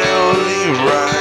barely right.